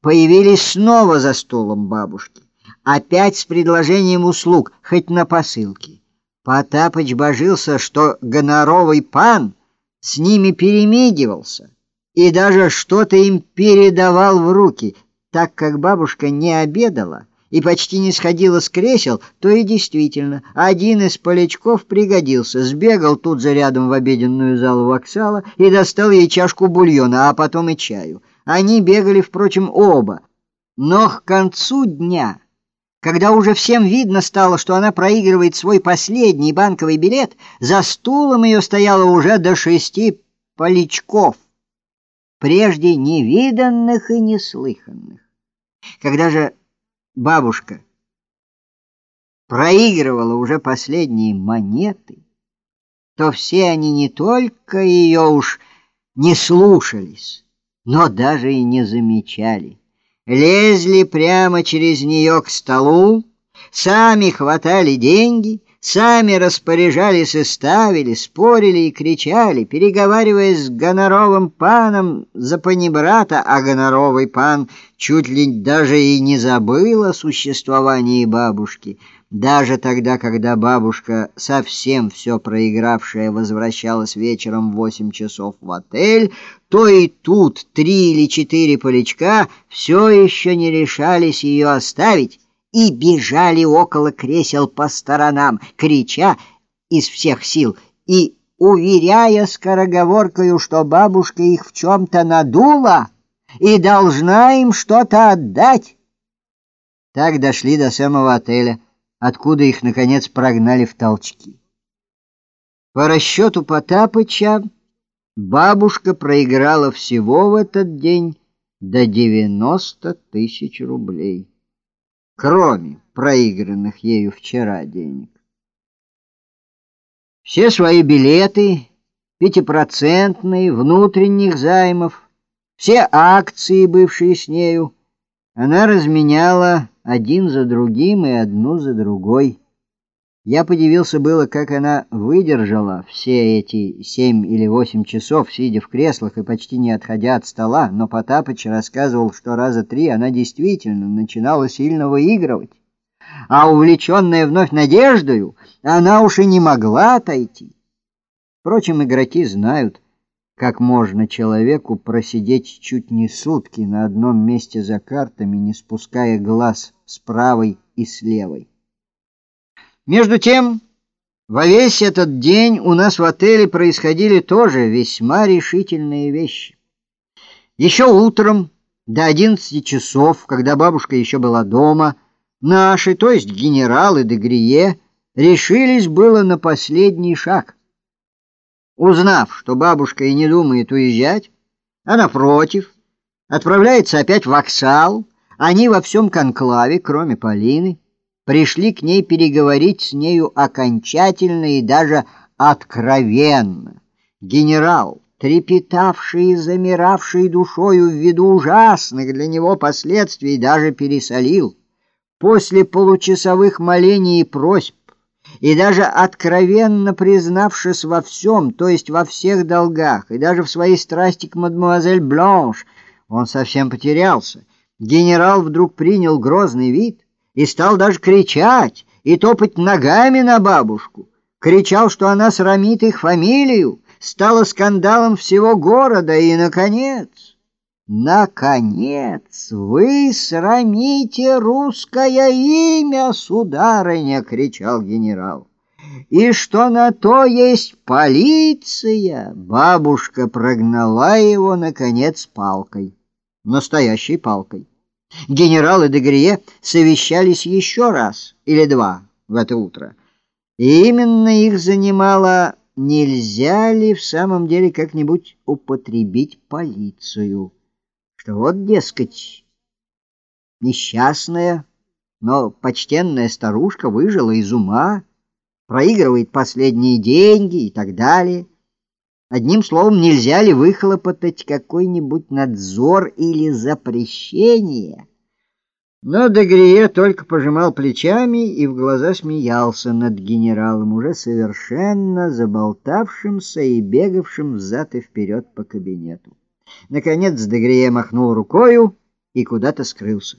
появились снова за столом бабушки, опять с предложением услуг, хоть на посылке. Потапыч божился, что гоноровый пан с ними перемигивался и даже что-то им передавал в руки, так как бабушка не обедала и почти не сходила с кресел, то и действительно один из полячков пригодился, сбегал тут же рядом в обеденную залу воксала и достал ей чашку бульона, а потом и чаю. Они бегали, впрочем, оба. Но к концу дня, когда уже всем видно стало, что она проигрывает свой последний банковый билет, за стулом ее стояло уже до шести полячков, прежде невиданных и неслыханных. Когда же бабушка проигрывала уже последние монеты, то все они не только ее уж не слушались, но даже и не замечали. Лезли прямо через нее к столу, сами хватали деньги, сами распоряжались и ставили, спорили и кричали, переговариваясь с гоноровым паном за панибрата, а гоноровый пан чуть ли даже и не забыл о существовании бабушки. Даже тогда, когда бабушка, совсем все проигравшая, возвращалась вечером в восемь часов в отель, то и тут три или четыре полячка все еще не решались ее оставить, и бежали около кресел по сторонам, крича из всех сил и уверяя скороговоркою, что бабушка их в чем-то надула и должна им что-то отдать. Так дошли до самого отеля, откуда их, наконец, прогнали в толчки. По расчету Потапыча, бабушка проиграла всего в этот день до девяносто тысяч рублей кроме проигранных ею вчера денег. Все свои билеты, пятипроцентные, внутренних займов, все акции, бывшие с нею, она разменяла один за другим и одну за другой. Я подивился было, как она выдержала все эти семь или восемь часов, сидя в креслах и почти не отходя от стола, но Потапыч рассказывал, что раза три она действительно начинала сильно выигрывать. А увлеченная вновь надеждою, она уж и не могла отойти. Впрочем, игроки знают, как можно человеку просидеть чуть не сутки на одном месте за картами, не спуская глаз с правой и с левой. Между тем, во весь этот день у нас в отеле происходили тоже весьма решительные вещи. Еще утром, до одиннадцати часов, когда бабушка еще была дома, наши, то есть генерал и Дегрие, решились было на последний шаг. Узнав, что бабушка и не думает уезжать, а напротив, отправляется опять в Оксал, они во всем конклаве, кроме Полины, пришли к ней переговорить с нею окончательно и даже откровенно. Генерал, трепетавший и замиравший душою в виду ужасных для него последствий, даже пересолил. После получасовых молений и просьб, и даже откровенно признавшись во всем, то есть во всех долгах, и даже в своей страсти к мадемуазель Бланш, он совсем потерялся. Генерал вдруг принял грозный вид — и стал даже кричать и топать ногами на бабушку. Кричал, что она срамит их фамилию, стала скандалом всего города и, наконец... «Наконец вы срамите русское имя, сударыня!» — кричал генерал. «И что на то есть полиция!» Бабушка прогнала его, наконец, палкой, настоящей палкой. Генерал и Дегрие совещались еще раз или два в это утро. И именно их занимало, нельзя ли в самом деле как-нибудь употребить полицию. Что вот, дескать, несчастная, но почтенная старушка выжила из ума, проигрывает последние деньги и так далее. Одним словом, нельзя ли выхлопотать какой-нибудь надзор или запрещение? Но Дегрие только пожимал плечами и в глаза смеялся над генералом, уже совершенно заболтавшимся и бегавшим взад и вперед по кабинету. Наконец Дегрие махнул рукою и куда-то скрылся.